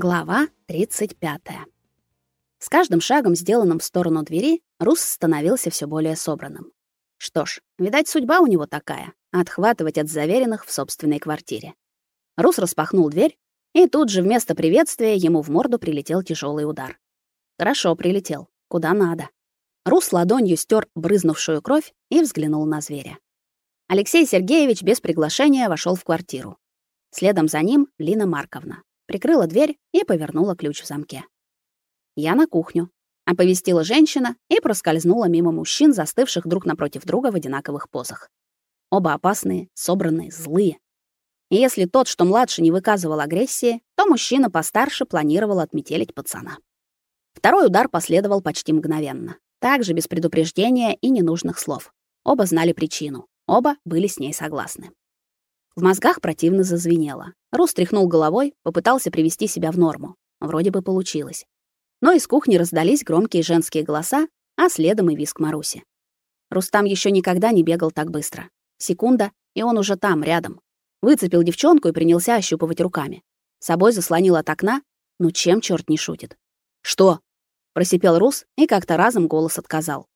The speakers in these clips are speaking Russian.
Глава 35. С каждым шагом, сделанным в сторону двери, Рус становился все более собранным. Что ж, видать, судьба у него такая отхватывать от заверенных в собственной квартире. Рус распахнул дверь, и тут же вместо приветствия ему в морду прилетел тяжелый удар. Хорошо прилетел, куда надо. Рус ладонью стер брызнувшую кровь и взглянул на зверя. Алексей Сергеевич без приглашения вошел в квартиру. Следом за ним Лина Марковна прикрыла дверь и повернула ключ в замке. «Я на кухню», — оповестила женщина и проскользнула мимо мужчин, застывших друг напротив друга в одинаковых позах. Оба опасные, собранные, злые. И если тот, что младше, не выказывал агрессии, то мужчина постарше планировал отметелить пацана. Второй удар последовал почти мгновенно. Также без предупреждения и ненужных слов. Оба знали причину. Оба были с ней согласны. В мозгах противно зазвенело. Рус тряхнул головой, попытался привести себя в норму. Вроде бы получилось. Но из кухни раздались громкие женские голоса, а следом и визг Маруси. Рустам еще никогда не бегал так быстро. Секунда, и он уже там, рядом. Выцепил девчонку и принялся ощупывать руками. Собой заслонил от окна, ну чем черт не шутит. «Что?» — просипел Рус, и как-то разом голос отказал.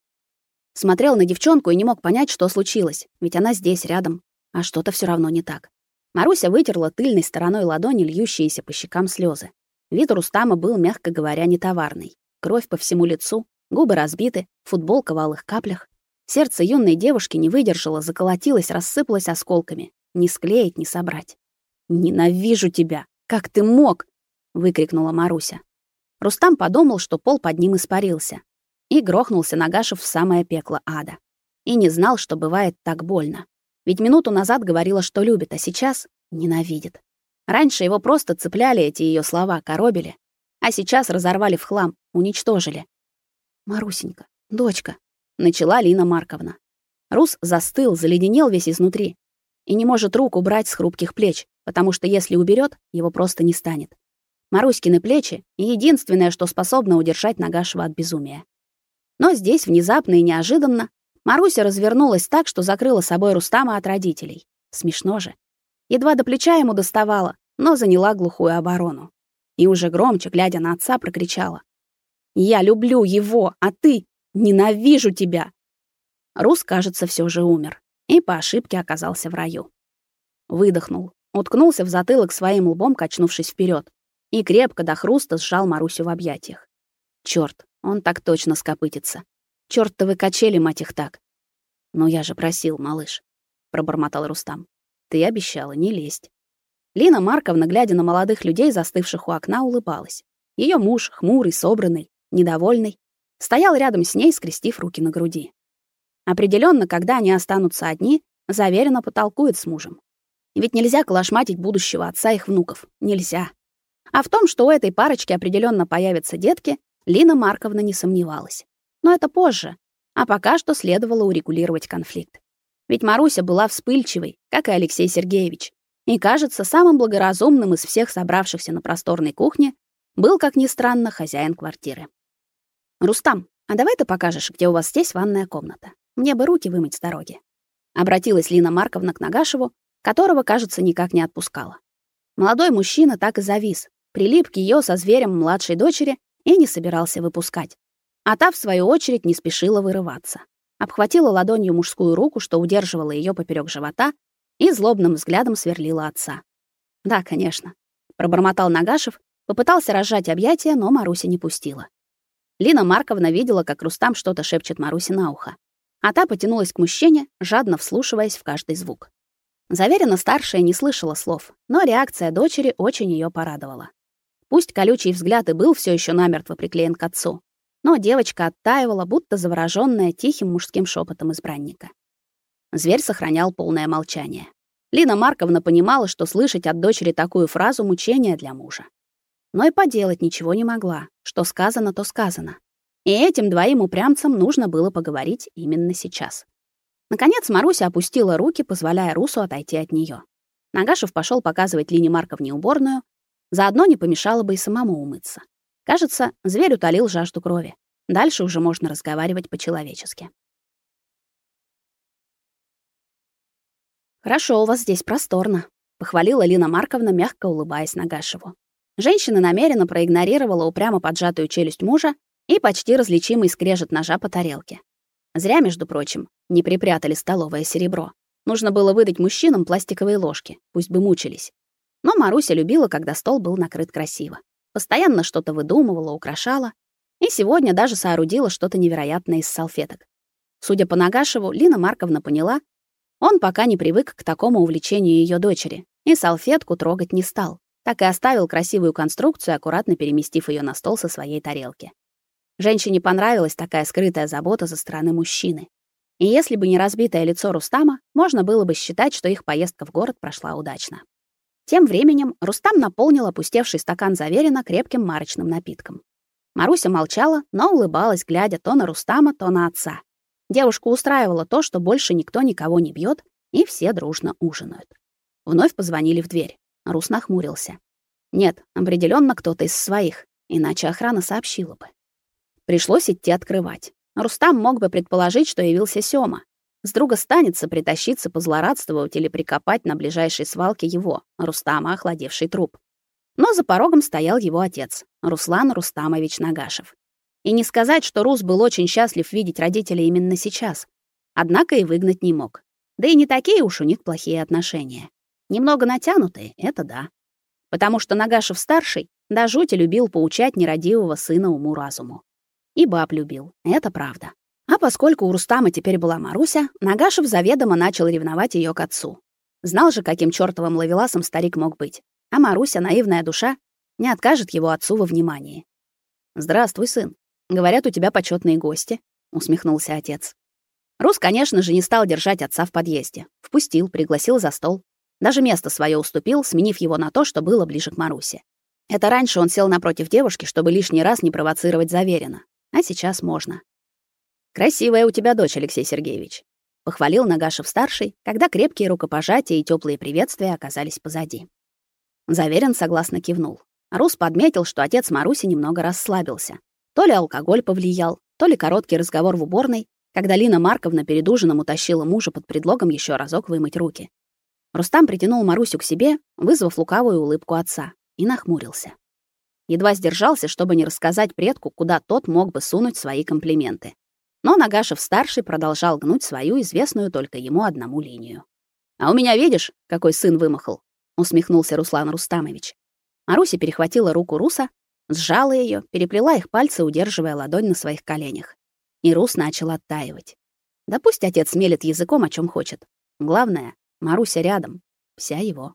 Смотрел на девчонку и не мог понять, что случилось, ведь она здесь, рядом, а что-то все равно не так. Маруся вытерла тыльной стороной ладони льющиеся по щекам слезы. Вид Рустама был, мягко говоря, нетоварный. Кровь по всему лицу, губы разбиты, футболка в алых каплях. Сердце юной девушки не выдержало, заколотилось, рассыпалось осколками. Не склеить, не собрать. «Ненавижу тебя! Как ты мог?» — выкрикнула Маруся. Рустам подумал, что пол под ним испарился, и грохнулся, нагашив в самое пекло ада. И не знал, что бывает так больно. Ведь минуту назад говорила, что любит, а сейчас ненавидит. Раньше его просто цепляли эти ее слова, коробили, а сейчас разорвали в хлам, уничтожили. «Марусенька, дочка», — начала Лина Марковна. Рус застыл, заледенел весь изнутри и не может рук убрать с хрупких плеч, потому что если уберет, его просто не станет. Маруськины плечи — единственное, что способно удержать Нагашева от безумия. Но здесь внезапно и неожиданно Маруся развернулась так, что закрыла собой Рустама от родителей. Смешно же. Едва до плеча ему доставала, но заняла глухую оборону. И уже громче, глядя на отца, прокричала. «Я люблю его, а ты ненавижу тебя!» Рус, кажется, все же умер и по ошибке оказался в раю. Выдохнул, уткнулся в затылок своим лбом, качнувшись вперед, и крепко до хруста сжал Марусю в объятиях. Черт, он так точно скопытится. Чёртовы качели, мать их так. Но я же просил, малыш, пробормотал Рустам. Ты обещала не лезть. Лина Марковна, глядя на молодых людей, застывших у окна, улыбалась. Ее муж, хмурый, собранный, недовольный, стоял рядом с ней, скрестив руки на груди. Определенно, когда они останутся одни, заверенно потолкует с мужем. Ведь нельзя колошматить будущего отца их внуков. Нельзя. А в том, что у этой парочки определенно появятся детки, Лина Марковна не сомневалась. Но это позже. А пока что следовало урегулировать конфликт. Ведь Маруся была вспыльчивой, как и Алексей Сергеевич. И, кажется, самым благоразумным из всех собравшихся на просторной кухне был, как ни странно, хозяин квартиры. «Рустам, а давай ты покажешь, где у вас здесь ванная комната? Мне бы руки вымыть с дороги». Обратилась Лина Марковна к Нагашеву, которого, кажется, никак не отпускала. Молодой мужчина так и завис, прилип к её со зверем младшей дочери и не собирался выпускать. А та, в свою очередь, не спешила вырываться. Обхватила ладонью мужскую руку, что удерживала ее поперек живота, и злобным взглядом сверлила отца. «Да, конечно», — пробормотал Нагашев, попытался разжать объятия, но Маруся не пустила. Лина Марковна видела, как Рустам что-то шепчет Марусе на ухо. А та потянулась к мужчине, жадно вслушиваясь в каждый звук. Заверенно старшая не слышала слов, но реакция дочери очень ее порадовала. Пусть колючий взгляд и был все еще намертво приклеен к отцу, но девочка оттаивала, будто заворожённая тихим мужским шепотом избранника. Зверь сохранял полное молчание. Лина Марковна понимала, что слышать от дочери такую фразу мучение для мужа. Но и поделать ничего не могла. Что сказано, то сказано. И этим двоим упрямцам нужно было поговорить именно сейчас. Наконец Маруся опустила руки, позволяя Русу отойти от неё. Нагашев пошёл показывать Лине Марковне уборную, заодно не помешало бы и самому умыться. Кажется, зверь утолил жажду крови. Дальше уже можно разговаривать по-человечески. «Хорошо, у вас здесь просторно», — похвалила Лина Марковна, мягко улыбаясь Нагашеву. Женщина намеренно проигнорировала упрямо поджатую челюсть мужа и почти различимый скрежет ножа по тарелке. Зря, между прочим, не припрятали столовое серебро. Нужно было выдать мужчинам пластиковые ложки, пусть бы мучились. Но Маруся любила, когда стол был накрыт красиво. Постоянно что-то выдумывала, украшала. И сегодня даже соорудила что-то невероятное из салфеток. Судя по Нагашеву, Лина Марковна поняла, он пока не привык к такому увлечению ее дочери, и салфетку трогать не стал. Так и оставил красивую конструкцию, аккуратно переместив ее на стол со своей тарелки. Женщине понравилась такая скрытая забота со стороны мужчины. И если бы не разбитое лицо Рустама, можно было бы считать, что их поездка в город прошла удачно. Тем временем Рустам наполнил опустевший стакан Заверина крепким марочным напитком. Маруся молчала, но улыбалась, глядя то на Рустама, то на отца. Девушку устраивало то, что больше никто никого не бьет, и все дружно ужинают. Вновь позвонили в дверь. Рус нахмурился. Нет, определенно кто-то из своих, иначе охрана сообщила бы. Пришлось идти открывать. Рустам мог бы предположить, что явился Сёма, с друга станется притащиться, позлорадствовать или прикопать на ближайшей свалке его, Рустама, охладевший труп. Но за порогом стоял его отец, Руслан Рустамович Нагашев. И не сказать, что Рус был очень счастлив видеть родителей именно сейчас. Однако и выгнать не мог. Да и не такие уж у них плохие отношения. Немного натянутые, это да. Потому что Нагашев-старший до жути любил поучать нерадивого сына уму-разуму. И баб любил, это правда. А поскольку у Рустама теперь была Маруся, Нагашев заведомо начал ревновать ее к отцу. Знал же, каким чёртовым ловеласом старик мог быть. А Маруся, наивная душа, не откажет его отцу во внимании. «Здравствуй, сын. Говорят, у тебя почетные гости», — усмехнулся отец. Рус, конечно же, не стал держать отца в подъезде. Впустил, пригласил за стол. Даже место свое уступил, сменив его на то, что было ближе к Марусе. Это раньше он сел напротив девушки, чтобы лишний раз не провоцировать Заверина. А сейчас можно. Красивая у тебя дочь, Алексей Сергеевич, похвалил Нагашев-старший, когда крепкие рукопожатия и теплые приветствия оказались позади. Заверен согласно кивнул. Рус подметил, что отец Маруси немного расслабился. То ли алкоголь повлиял, то ли короткий разговор в уборной, когда Лина Марковна перед ужином утащила мужа под предлогом еще разок вымыть руки. Рустам притянул Марусю к себе, вызвав лукавую улыбку отца, и нахмурился. Едва сдержался, чтобы не рассказать предку, куда тот мог бы сунуть свои комплименты. Но Нагашев-старший продолжал гнуть свою известную только ему одному линию. «А у меня, видишь, какой сын вымахал?» — усмехнулся Руслан Рустамович. Маруся перехватила руку Руса, сжала ее, переплела их пальцы, удерживая ладонь на своих коленях. И Рус начал оттаивать. Да пусть отец мелет языком, о чем хочет. Главное, Маруся рядом, вся его.